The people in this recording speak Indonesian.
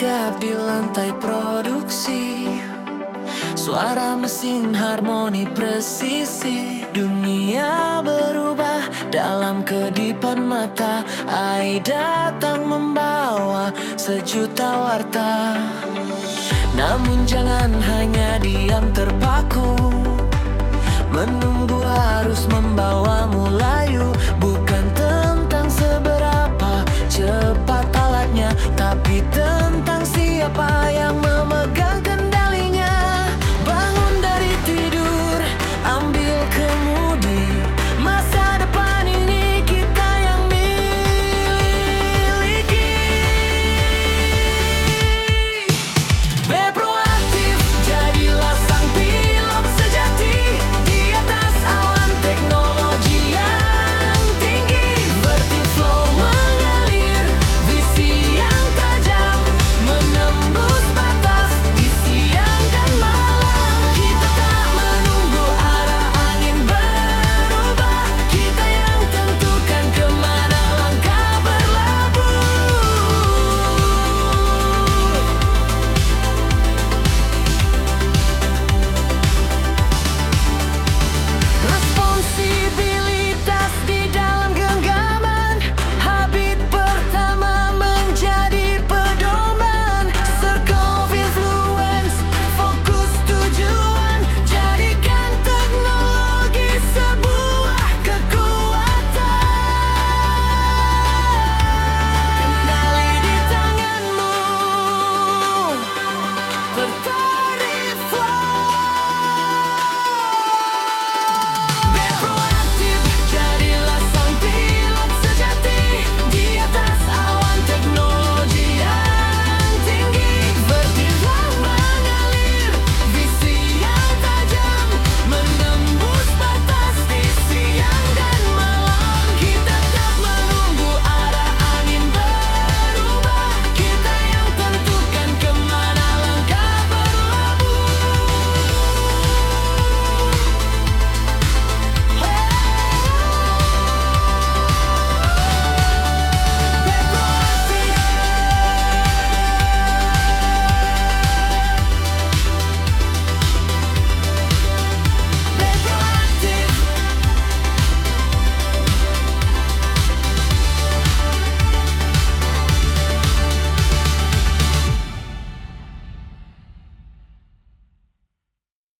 tegap di lantai produksi. Suara mesin harmoni presisi Dunia berubah dalam kedipan mata. Ai datang membawa sejuta warta. Namun jangan hanya diam terpaku Menunggu harus membawamu